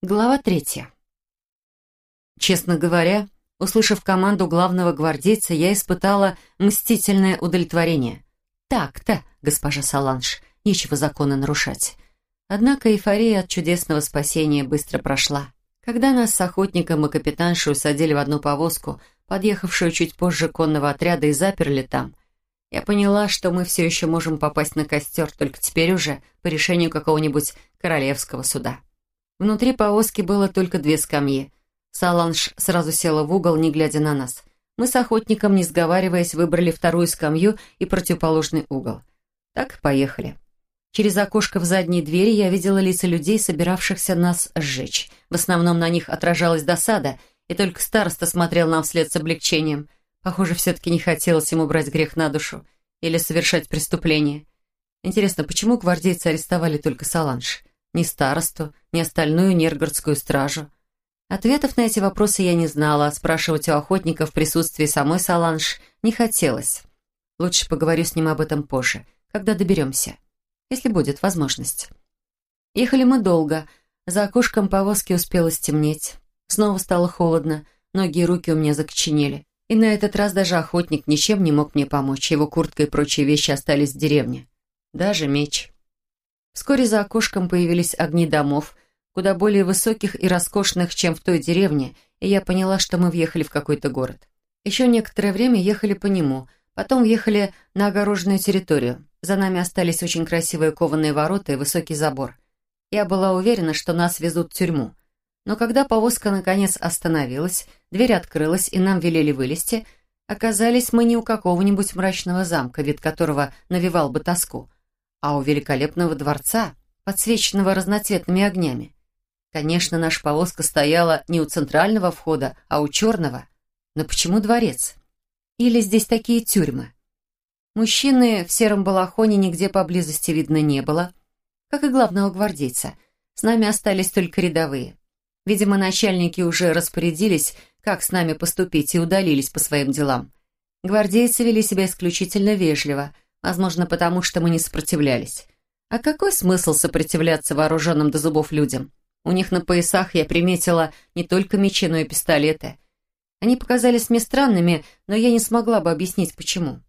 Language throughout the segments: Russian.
Глава третья. Честно говоря, услышав команду главного гвардейца, я испытала мстительное удовлетворение. Так-то, госпожа Саланж, нечего законы нарушать. Однако эйфория от чудесного спасения быстро прошла. Когда нас с охотником и капитаншей усадили в одну повозку, подъехавшую чуть позже конного отряда, и заперли там, я поняла, что мы все еще можем попасть на костер, только теперь уже по решению какого-нибудь королевского суда. Внутри повозки было только две скамьи. Саланж сразу села в угол, не глядя на нас. Мы с охотником, не сговариваясь, выбрали вторую скамью и противоположный угол. Так поехали. Через окошко в задней двери я видела лица людей, собиравшихся нас сжечь. В основном на них отражалась досада, и только староста смотрел нам вслед с облегчением. Похоже, все-таки не хотелось ему брать грех на душу или совершать преступление. Интересно, почему гвардейцы арестовали только Саланж? Ни старосту, ни остальную нергородскую стражу. Ответов на эти вопросы я не знала, а спрашивать у охотника в присутствии самой Саланж не хотелось. Лучше поговорю с ним об этом позже, когда доберемся, если будет возможность. Ехали мы долго. За окошком повозки успело стемнеть. Снова стало холодно, ноги и руки у меня закоченели. И на этот раз даже охотник ничем не мог мне помочь. Его куртка и прочие вещи остались в деревне. Даже меч. Вскоре за окошком появились огни домов, куда более высоких и роскошных, чем в той деревне, и я поняла, что мы въехали в какой-то город. Еще некоторое время ехали по нему, потом въехали на огороженную территорию. За нами остались очень красивые кованые ворота и высокий забор. Я была уверена, что нас везут в тюрьму. Но когда повозка наконец остановилась, дверь открылась, и нам велели вылезти, оказались мы не у какого-нибудь мрачного замка, вид которого навевал бы тоску, а у великолепного дворца, подсвеченного разноцветными огнями. Конечно, наша повозка стояла не у центрального входа, а у черного. Но почему дворец? Или здесь такие тюрьмы? Мужчины в сером балахоне нигде поблизости видно не было, как и главного гвардейца. С нами остались только рядовые. Видимо, начальники уже распорядились, как с нами поступить, и удалились по своим делам. Гвардейцы вели себя исключительно вежливо – Возможно, потому что мы не сопротивлялись. А какой смысл сопротивляться вооруженным до зубов людям? У них на поясах я приметила не только мечи, но и пистолеты. Они показались мне странными, но я не смогла бы объяснить, почему.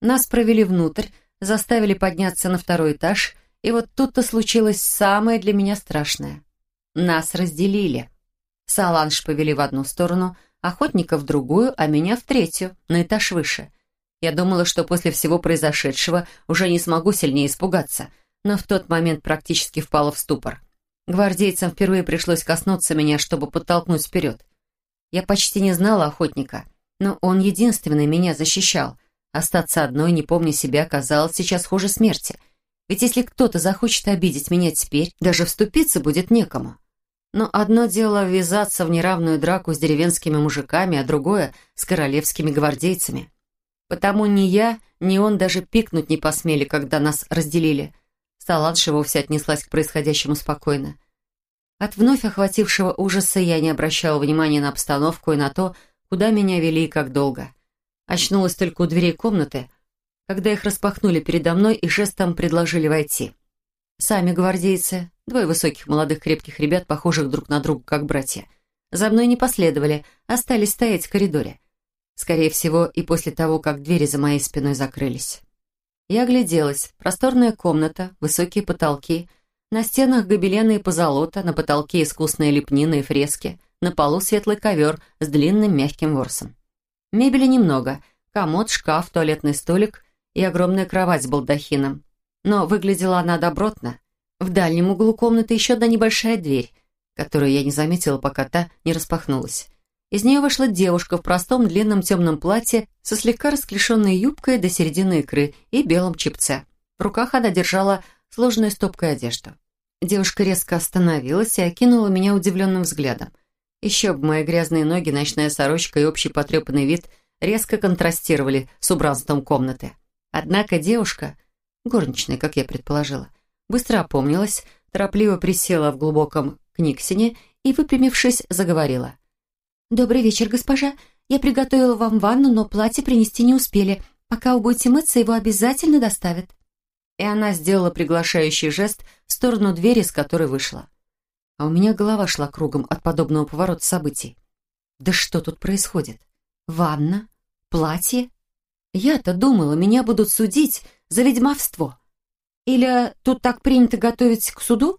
Нас провели внутрь, заставили подняться на второй этаж, и вот тут-то случилось самое для меня страшное. Нас разделили. Саланж повели в одну сторону, охотника в другую, а меня в третью, на этаж выше — я думала, что после всего произошедшего уже не смогу сильнее испугаться, но в тот момент практически впала в ступор. Гвардейцам впервые пришлось коснуться меня, чтобы подтолкнуть вперед. Я почти не знала охотника, но он единственный меня защищал. Остаться одной, не помня себя, казалось сейчас хуже смерти. Ведь если кто-то захочет обидеть меня теперь, даже вступиться будет некому. Но одно дело ввязаться в неравную драку с деревенскими мужиками, а другое — с королевскими гвардейцами. Потому ни я, ни он даже пикнуть не посмели, когда нас разделили. Саланша вовсе отнеслась к происходящему спокойно. От вновь охватившего ужаса я не обращала внимания на обстановку и на то, куда меня вели и как долго. Очнулась только у дверей комнаты, когда их распахнули передо мной и жестом предложили войти. Сами гвардейцы, двое высоких молодых крепких ребят, похожих друг на друга, как братья, за мной не последовали, остались стоять в коридоре. Скорее всего, и после того, как двери за моей спиной закрылись. Я огляделась. Просторная комната, высокие потолки, на стенах гобелены и позолота, на потолке искусные лепнины и фрески, на полу светлый ковер с длинным мягким ворсом. Мебели немного. Комод, шкаф, туалетный столик и огромная кровать с балдахином. Но выглядела она добротно. В дальнем углу комнаты еще одна небольшая дверь, которую я не заметила, пока та не распахнулась. Из нее вышла девушка в простом длинном темном платье со слегка расклешенной юбкой до середины икры и белом чипце. В руках она держала сложную стопкой одежду. Девушка резко остановилась и окинула меня удивленным взглядом. Еще бы мои грязные ноги, ночная сорочка и общий потрепанный вид резко контрастировали с убранством комнаты. Однако девушка, горничная, как я предположила, быстро опомнилась, торопливо присела в глубоком книгсине и, выпрямившись, заговорила. «Добрый вечер, госпожа. Я приготовила вам ванну, но платье принести не успели. Пока вы будете мыться, его обязательно доставят». И она сделала приглашающий жест в сторону двери, с которой вышла. а у меня голова шла кругом от подобного поворота событий. Да что тут происходит? Ванна? Платье? Я-то думала, меня будут судить за ведьмовство. Или тут так принято готовить к суду?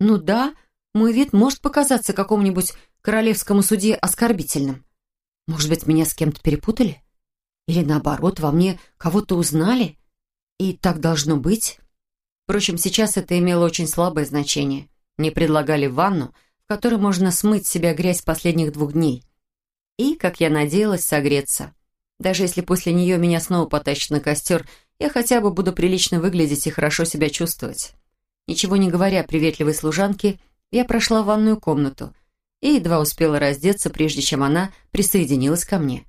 Ну да, мой вид может показаться какому-нибудь королевскому судье оскорбительным. Может быть, меня с кем-то перепутали? Или наоборот, во мне кого-то узнали? И так должно быть? Впрочем, сейчас это имело очень слабое значение. Мне предлагали ванну, в которой можно смыть с себя грязь последних двух дней. И, как я надеялась, согреться. Даже если после нее меня снова потащат на костер, я хотя бы буду прилично выглядеть и хорошо себя чувствовать. Ничего не говоря приветливой служанке, я прошла в ванную комнату и едва успела раздеться, прежде чем она присоединилась ко мне.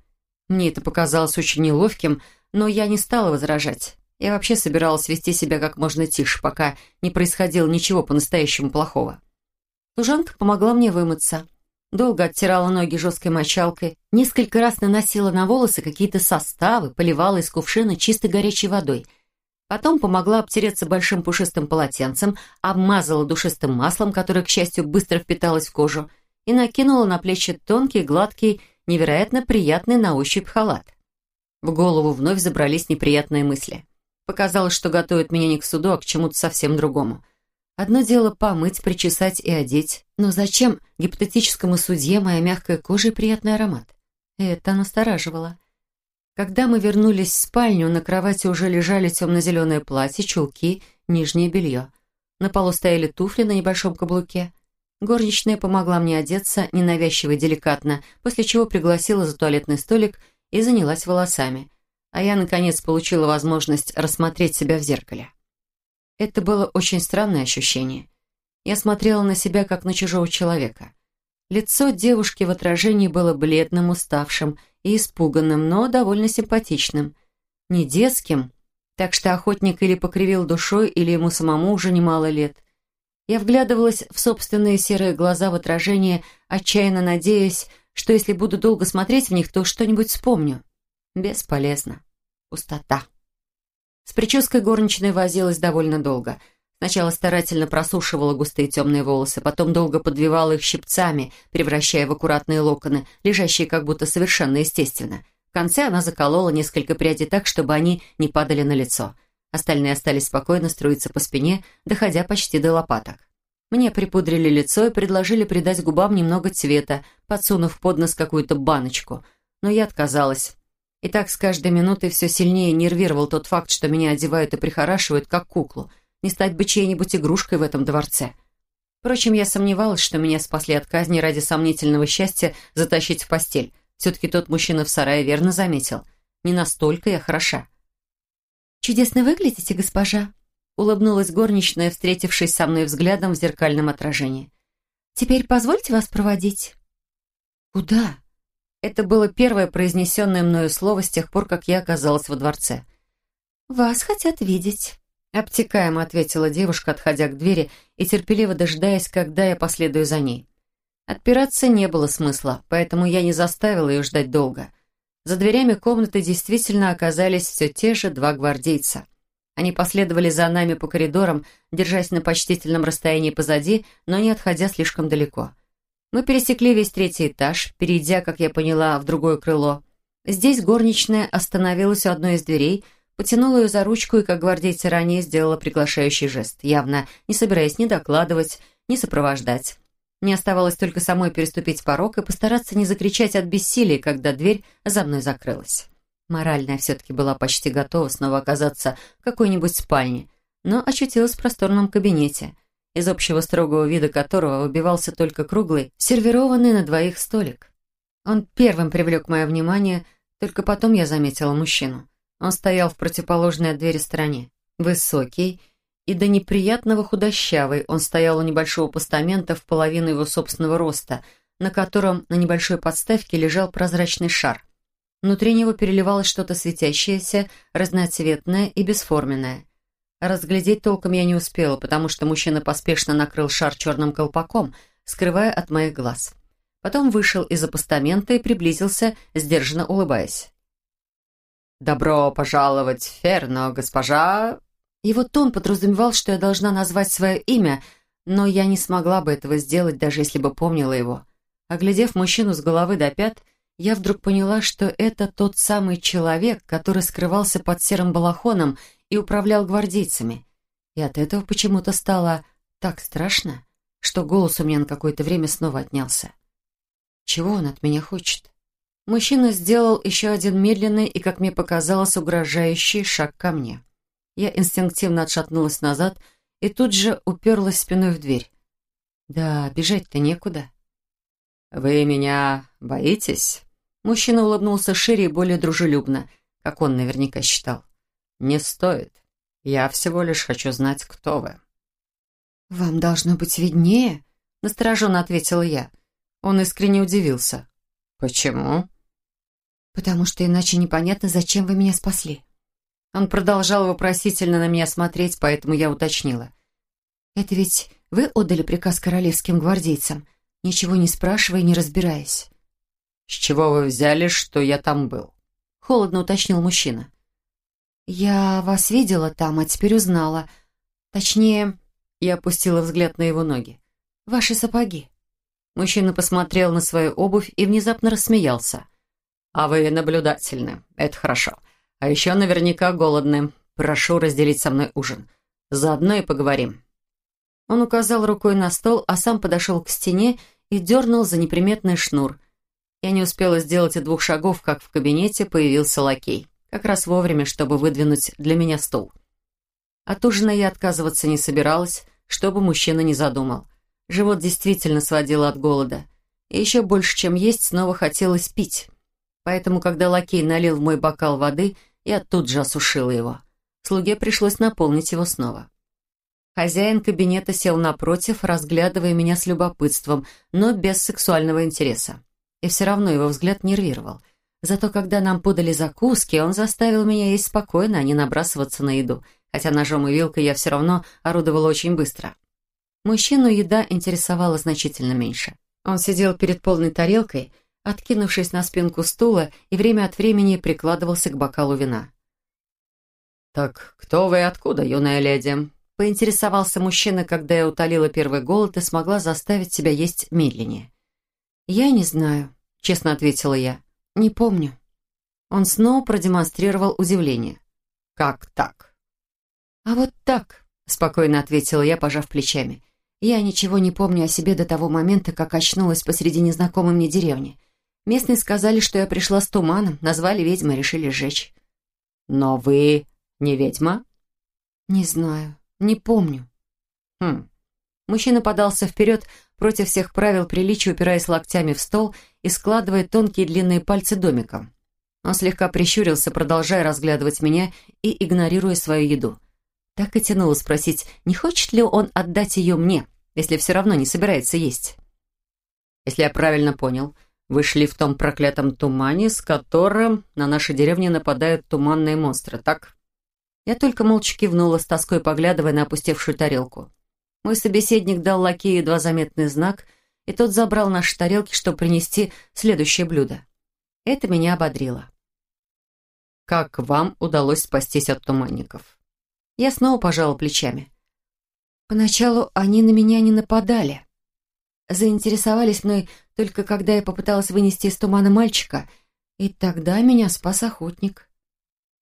Мне это показалось очень неловким, но я не стала возражать. Я вообще собиралась вести себя как можно тише, пока не происходило ничего по-настоящему плохого. Служанка помогла мне вымыться. Долго оттирала ноги жесткой мочалкой, несколько раз наносила на волосы какие-то составы, поливала из кувшина чистой горячей водой. Потом помогла обтереться большим пушистым полотенцем, обмазала душистым маслом, которое, к счастью, быстро впиталось в кожу, и накинула на плечи тонкий, гладкий, невероятно приятный на ощупь халат. В голову вновь забрались неприятные мысли. Показалось, что готовят меня не к суду, а к чему-то совсем другому. Одно дело помыть, причесать и одеть, но зачем гипотетическому судье моя мягкая кожа и приятный аромат? Это настораживало. Когда мы вернулись в спальню, на кровати уже лежали темно-зеленое платье, чулки, нижнее белье. На полу стояли туфли на небольшом каблуке. Горничная помогла мне одеться, ненавязчиво и деликатно, после чего пригласила за туалетный столик и занялась волосами а я, наконец, получила возможность рассмотреть себя в зеркале. Это было очень странное ощущение. Я смотрела на себя, как на чужого человека. Лицо девушки в отражении было бледным, уставшим и испуганным, но довольно симпатичным. Не детским, так что охотник или покривил душой, или ему самому уже немало лет. Я вглядывалась в собственные серые глаза в отражении, отчаянно надеясь, что если буду долго смотреть в них, то что-нибудь вспомню. Бесполезно. Пустота. С прической горничной возилась довольно долго. Сначала старательно просушивала густые темные волосы, потом долго подвивала их щипцами, превращая в аккуратные локоны, лежащие как будто совершенно естественно. В конце она заколола несколько прядей так, чтобы они не падали на лицо. Остальные остались спокойно струиться по спине, доходя почти до лопаток. Мне припудрили лицо и предложили придать губам немного цвета, подсунув под нос какую-то баночку. Но я отказалась. И так с каждой минутой все сильнее нервировал тот факт, что меня одевают и прихорашивают, как куклу. Не стать бы чьей-нибудь игрушкой в этом дворце. Впрочем, я сомневалась, что меня спасли от казни ради сомнительного счастья затащить в постель. Все-таки тот мужчина в сарае верно заметил. Не настолько я хороша. «Чудесно выглядите, госпожа», — улыбнулась горничная, встретившись со мной взглядом в зеркальном отражении. «Теперь позвольте вас проводить». «Куда?» Это было первое произнесенное мною слово с тех пор, как я оказалась во дворце. «Вас хотят видеть», — обтекаемо ответила девушка, отходя к двери и терпеливо дожидаясь, когда я последую за ней. Отпираться не было смысла, поэтому я не заставила ее ждать долго. За дверями комнаты действительно оказались все те же два гвардейца. Они последовали за нами по коридорам, держась на почтительном расстоянии позади, но не отходя слишком далеко. Мы пересекли весь третий этаж, перейдя, как я поняла, в другое крыло. Здесь горничная остановилась у одной из дверей, потянула ее за ручку и, как гвардейцы ранее, сделала приглашающий жест, явно не собираясь ни докладывать, ни сопровождать. Мне оставалось только самой переступить порог и постараться не закричать от бессилия, когда дверь за мной закрылась. Моральная все-таки была почти готова снова оказаться в какой-нибудь спальне, но очутилась в просторном кабинете – из общего строгого вида которого выбивался только круглый, сервированный на двоих столик. Он первым привлек мое внимание, только потом я заметила мужчину. Он стоял в противоположной от двери стороне. Высокий и до неприятного худощавый, он стоял у небольшого постамента в половину его собственного роста, на котором на небольшой подставке лежал прозрачный шар. Внутри него переливалось что-то светящееся, разноцветное и бесформенное. Разглядеть толком я не успела, потому что мужчина поспешно накрыл шар черным колпаком, скрывая от моих глаз. Потом вышел из апостамента и приблизился, сдержанно улыбаясь. «Добро пожаловать в Ферно, госпожа...» Его тон подразумевал, что я должна назвать свое имя, но я не смогла бы этого сделать, даже если бы помнила его. Оглядев мужчину с головы до пят, я вдруг поняла, что это тот самый человек, который скрывался под серым балахоном и управлял гвардейцами. И от этого почему-то стало так страшно, что голос у меня на какое-то время снова отнялся. Чего он от меня хочет? Мужчина сделал еще один медленный и, как мне показалось, угрожающий шаг ко мне. Я инстинктивно отшатнулась назад и тут же уперлась спиной в дверь. Да, бежать-то некуда. «Вы меня боитесь?» Мужчина улыбнулся шире и более дружелюбно, как он наверняка считал. «Не стоит. Я всего лишь хочу знать, кто вы». «Вам должно быть виднее?» — настороженно ответила я. Он искренне удивился. «Почему?» «Потому что иначе непонятно, зачем вы меня спасли». Он продолжал вопросительно на меня смотреть, поэтому я уточнила. «Это ведь вы отдали приказ королевским гвардейцам, ничего не спрашивая и не разбираясь?» «С чего вы взяли, что я там был?» — холодно уточнил мужчина. «Я вас видела там, а теперь узнала. Точнее, я опустила взгляд на его ноги. Ваши сапоги». Мужчина посмотрел на свою обувь и внезапно рассмеялся. «А вы наблюдательны. Это хорошо. А еще наверняка голодны. Прошу разделить со мной ужин. Заодно и поговорим». Он указал рукой на стол, а сам подошел к стене и дернул за неприметный шнур. Я не успела сделать и двух шагов, как в кабинете появился лакей. Как раз вовремя, чтобы выдвинуть для меня стул. От ужина я отказываться не собиралась, чтобы мужчина не задумал. Живот действительно сводило от голода. И еще больше, чем есть, снова хотелось пить. Поэтому, когда лакей налил в мой бокал воды, я тут же осушила его. Слуге пришлось наполнить его снова. Хозяин кабинета сел напротив, разглядывая меня с любопытством, но без сексуального интереса и все равно его взгляд нервировал. Зато когда нам подали закуски, он заставил меня есть спокойно, а не набрасываться на еду, хотя ножом и вилкой я все равно орудовала очень быстро. Мужчину еда интересовала значительно меньше. Он сидел перед полной тарелкой, откинувшись на спинку стула, и время от времени прикладывался к бокалу вина. «Так кто вы и откуда, юная леди?» Поинтересовался мужчина, когда я утолила первый голод и смогла заставить себя есть медленнее. «Я не знаю», — честно ответила я. «Не помню». Он снова продемонстрировал удивление. «Как так?» «А вот так», — спокойно ответила я, пожав плечами. «Я ничего не помню о себе до того момента, как очнулась посреди незнакомой мне деревни. Местные сказали, что я пришла с туманом, назвали ведьмой, решили сжечь». «Но вы не ведьма?» «Не знаю, не помню». «Хм, Мужчина подался вперед, против всех правил приличия, упираясь локтями в стол и складывая тонкие длинные пальцы домиком. Он слегка прищурился, продолжая разглядывать меня и игнорируя свою еду. Так и тянуло спросить, не хочет ли он отдать ее мне, если все равно не собирается есть. «Если я правильно понял, вы шли в том проклятом тумане, с которым на нашей деревне нападают туманные монстры, так?» Я только молча кивнула, с тоской поглядывая на опустевшую тарелку. Мой собеседник дал лакею едва заметный знак, и тот забрал наши тарелки, чтобы принести следующее блюдо. Это меня ободрило. «Как вам удалось спастись от туманников?» Я снова пожала плечами. Поначалу они на меня не нападали. Заинтересовались мной только когда я попыталась вынести из тумана мальчика, и тогда меня спас охотник.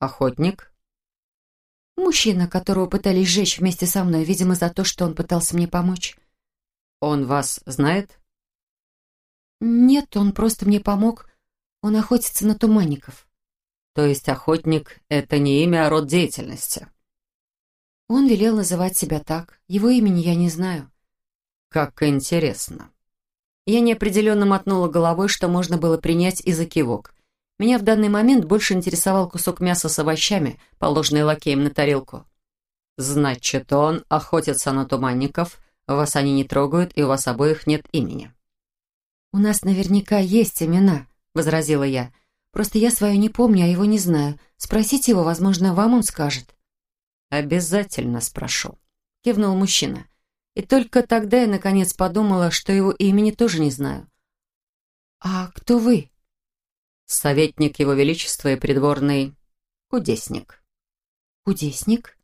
«Охотник?» Мужчина, которого пытались сжечь вместе со мной, видимо, за то, что он пытался мне помочь. Он вас знает? Нет, он просто мне помог. Он охотится на туманников. То есть охотник — это не имя, а род деятельности? Он велел называть себя так. Его имени я не знаю. Как интересно. Я неопределенно мотнула головой, что можно было принять и за кивок. Меня в данный момент больше интересовал кусок мяса с овощами, положенный лакеем на тарелку. «Значит, он охотится на туманников, вас они не трогают, и у вас обоих нет имени». «У нас наверняка есть имена», — возразила я. «Просто я свое не помню, а его не знаю. Спросите его, возможно, вам он скажет». «Обязательно спрошу», — кивнул мужчина. И только тогда я, наконец, подумала, что его имени тоже не знаю. «А кто вы?» советник Его Величества и придворный кудесник. Кудесник?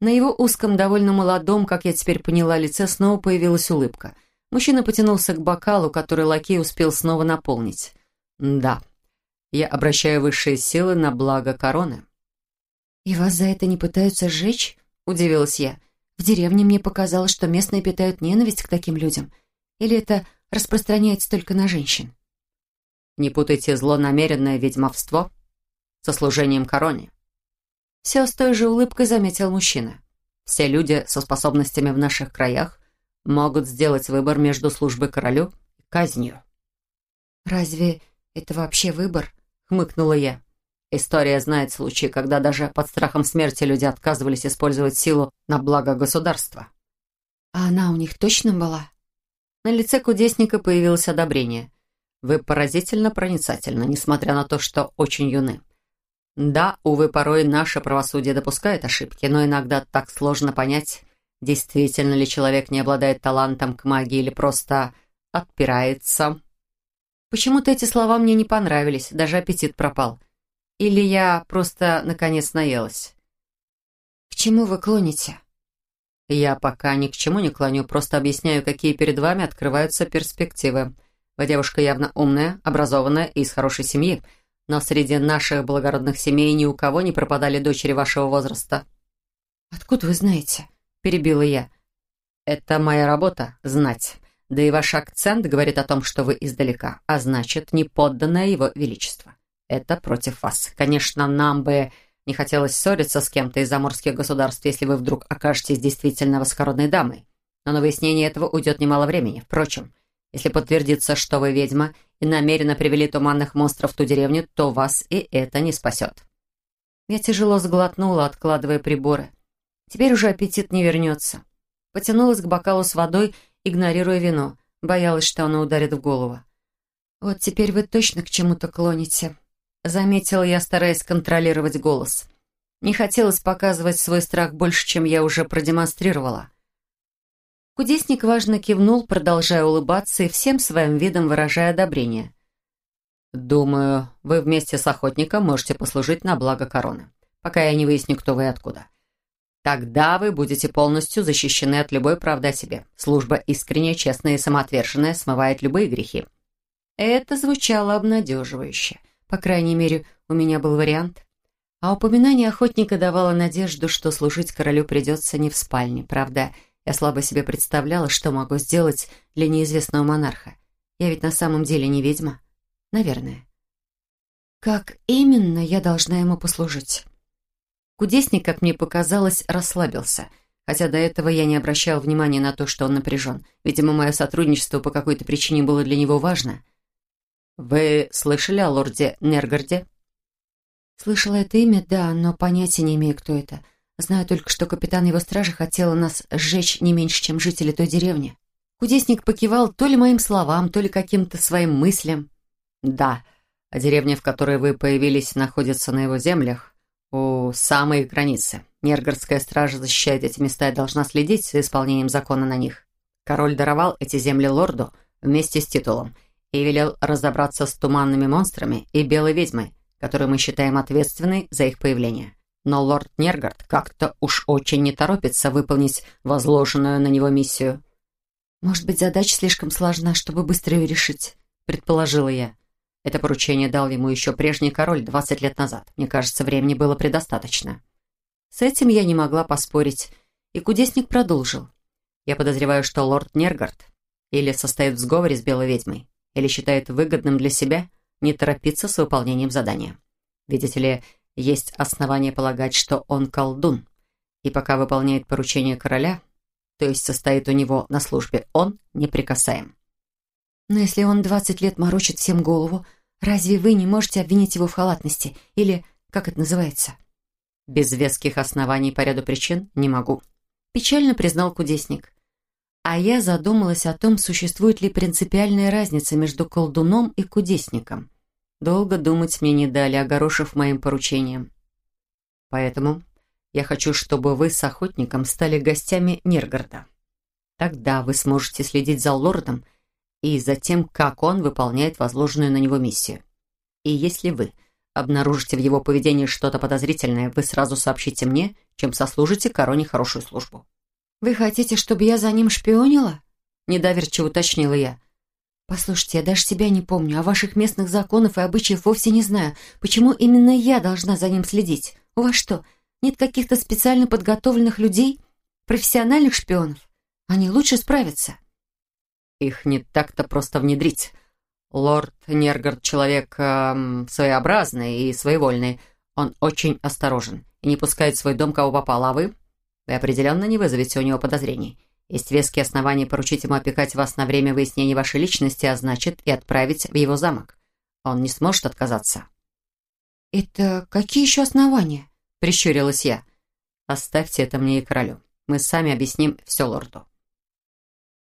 На его узком, довольно молодом, как я теперь поняла, лице снова появилась улыбка. Мужчина потянулся к бокалу, который лакей успел снова наполнить. «Да, я обращаю высшие силы на благо короны». «И вас за это не пытаются сжечь?» – удивилась я. «В деревне мне показалось, что местные питают ненависть к таким людям. Или это распространяется только на женщин?» «Не путайте злонамеренное ведьмовство со служением короне. Все с той же улыбкой заметил мужчина. Все люди со способностями в наших краях могут сделать выбор между службой королю и казнью. «Разве это вообще выбор?» — хмыкнула я. История знает случаи, когда даже под страхом смерти люди отказывались использовать силу на благо государства. «А она у них точно была?» На лице кудесника появилось одобрение. «Вы поразительно проницательны, несмотря на то, что очень юны. Да, увы, порой наше правосудие допускает ошибки, но иногда так сложно понять, действительно ли человек не обладает талантом к магии или просто отпирается. Почему-то эти слова мне не понравились, даже аппетит пропал. Или я просто, наконец, наелась. «К чему вы клоните?» «Я пока ни к чему не клоню, просто объясняю, какие перед вами открываются перспективы. Вы девушка явно умная, образованная и из хорошей семьи, но среди наших благородных семей ни у кого не пропадали дочери вашего возраста». «Откуда вы знаете?» – перебила я. «Это моя работа – знать. Да и ваш акцент говорит о том, что вы издалека, а значит, не подданное его величество. Это против вас. Конечно, нам бы не хотелось ссориться с кем-то из заморских государств, если вы вдруг окажетесь действительно воскородной дамой. Но на выяснение этого уйдет немало времени. Впрочем, если подтвердится, что вы ведьма и намеренно привели туманных монстров в ту деревню, то вас и это не спасет». Я тяжело сглотнула, откладывая приборы. Теперь уже аппетит не вернется. Потянулась к бокалу с водой, игнорируя вино. Боялась, что оно ударит в голову. «Вот теперь вы точно к чему-то клоните», — заметила я, стараясь контролировать голос. Не хотелось показывать свой страх больше, чем я уже продемонстрировала. Кудесник важно кивнул, продолжая улыбаться и всем своим видом выражая одобрение. «Думаю, вы вместе с охотником можете послужить на благо короны, пока я не выясню, кто вы и откуда. Тогда вы будете полностью защищены от любой правды о себе. Служба искренняя, честная и самоотверженная смывает любые грехи». Это звучало обнадеживающе. По крайней мере, у меня был вариант. А упоминание охотника давало надежду, что служить королю придется не в спальне, правда, я слабо себе представляла, что могу сделать для неизвестного монарха. Я ведь на самом деле не ведьма. Наверное. Как именно я должна ему послужить? Кудесник, как мне показалось, расслабился. Хотя до этого я не обращала внимания на то, что он напряжен. Видимо, мое сотрудничество по какой-то причине было для него важно. «Вы слышали о лорде Нергарде?» «Слышала это имя, да, но понятия не имею, кто это. Знаю только, что капитан его стражи хотел нас сжечь не меньше, чем жители той деревни. Кудесник покивал то ли моим словам, то ли каким-то своим мыслям. «Да, а деревня, в которой вы появились, находится на его землях, у самой границы. Нергородская стража защищает эти места и должна следить за исполнением закона на них. Король даровал эти земли лорду вместе с титулом и велел разобраться с туманными монстрами и белой ведьмой, которую мы считаем ответственной за их появление но лорд Нергард как-то уж очень не торопится выполнить возложенную на него миссию. «Может быть, задача слишком сложна, чтобы быстро ее решить», — предположила я. Это поручение дал ему еще прежний король 20 лет назад. Мне кажется, времени было предостаточно. С этим я не могла поспорить, и кудесник продолжил. Я подозреваю, что лорд Нергард или состоит в сговоре с белой ведьмой, или считает выгодным для себя не торопиться с выполнением задания. Видите ли, есть основания полагать, что он колдун, и пока выполняет поручение короля, то есть состоит у него на службе, он неприкасаем. Но если он двадцать лет морочит всем голову, разве вы не можете обвинить его в халатности? Или, как это называется? Без веских оснований по ряду причин не могу. Печально признал кудесник. А я задумалась о том, существует ли принципиальная разница между колдуном и кудесником. Долго думать мне не дали, огорошив моим поручением. Поэтому я хочу, чтобы вы с охотником стали гостями Ниргарда. Тогда вы сможете следить за лордом и за тем, как он выполняет возложенную на него миссию. И если вы обнаружите в его поведении что-то подозрительное, вы сразу сообщите мне, чем сослужите короне хорошую службу». «Вы хотите, чтобы я за ним шпионила?» Недоверчиво уточнила я. «Послушайте, я даже себя не помню, а ваших местных законов и обычаев вовсе не знаю. Почему именно я должна за ним следить? У вас что, нет каких-то специально подготовленных людей? Профессиональных шпионов? Они лучше справятся». «Их не так-то просто внедрить. Лорд Нергард человек эм, своеобразный и своевольный. Он очень осторожен и не пускает в свой дом, кого попало, а вы? Вы определенно не вызовете у него подозрений. Есть веские основания поручить ему опекать вас на время выяснения вашей личности, а значит, и отправить в его замок. Он не сможет отказаться». «Это какие еще основания?» — прищурилась я. «Оставьте это мне и королю. Мы сами объясним все лорду».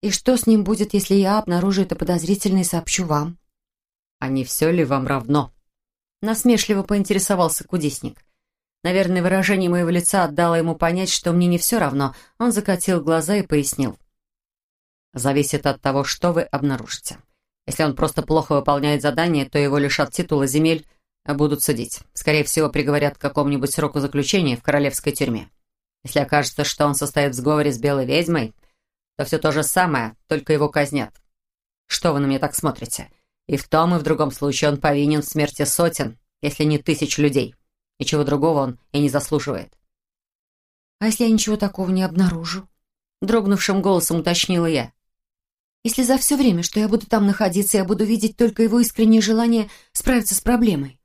«И что с ним будет, если я обнаружу это подозрительно и сообщу вам?» «А не все ли вам равно?» Насмешливо поинтересовался кудесник. Наверное, выражение моего лица отдало ему понять, что мне не все равно. Он закатил глаза и пояснил. «Зависит от того, что вы обнаружите. Если он просто плохо выполняет задание, то его лишат титула земель, а будут судить. Скорее всего, приговорят к какому-нибудь сроку заключения в королевской тюрьме. Если окажется, что он состоит в сговоре с белой ведьмой, то все то же самое, только его казнят. Что вы на меня так смотрите?» И в том и в другом случае он повинен в смерти сотен, если не тысяч людей. Ничего другого он и не заслуживает. «А если я ничего такого не обнаружу?» Дрогнувшим голосом уточнила я. «Если за все время, что я буду там находиться, я буду видеть только его искреннее желание справиться с проблемой».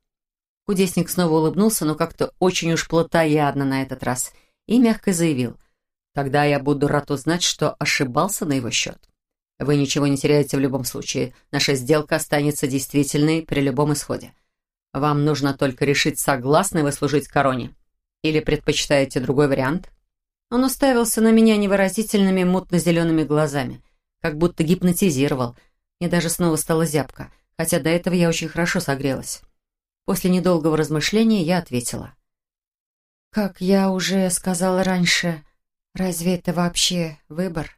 Кудесник снова улыбнулся, но как-то очень уж плотоядно на этот раз, и мягко заявил. «Тогда я буду рад узнать, что ошибался на его счет». Вы ничего не теряете в любом случае. Наша сделка останется действительной при любом исходе. Вам нужно только решить, согласны вы служить короне. Или предпочитаете другой вариант?» Он уставился на меня невыразительными мутно-зелеными глазами, как будто гипнотизировал. Мне даже снова стало зябко, хотя до этого я очень хорошо согрелась. После недолгого размышления я ответила. «Как я уже сказала раньше, разве это вообще выбор?»